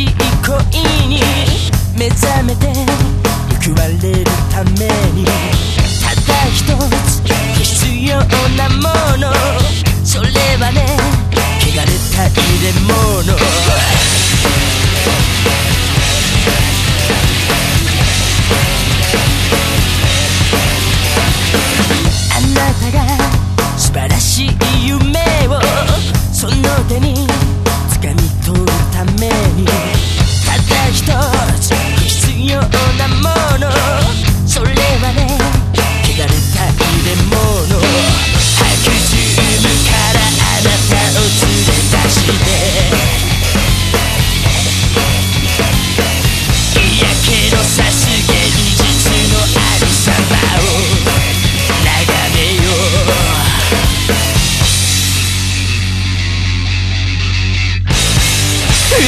しい恋に目覚めて報われるために。ただ一つ必要なもの。それはね汚れた入れ物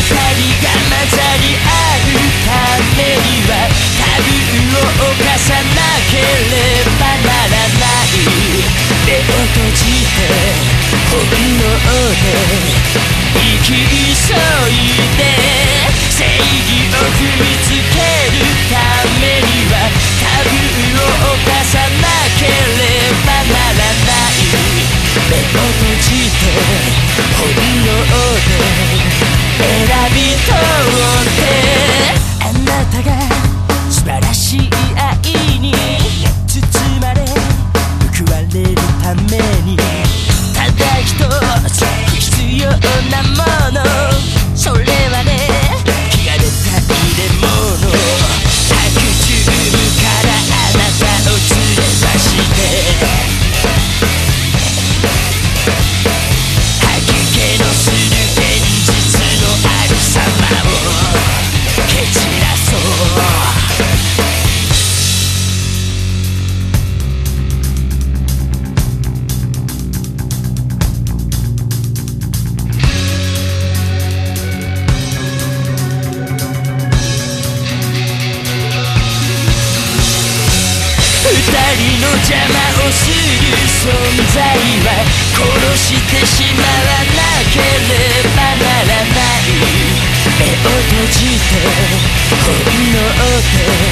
光が混ざり合うためにはタブーを犯さなければならない目を閉じて生き急いで正義を踏みつけるためにはをさなければならない目を閉じて必要人の邪魔をする存在は殺してしまわなければならない。目を閉じて本能で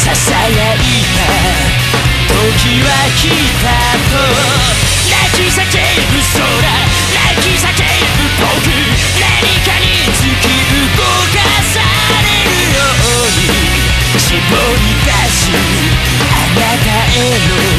ささやいた時は来たと。泣き叫ぶ空。泣き叫ぶ僕。何かに突き動かされるように。絞り出すあなたへの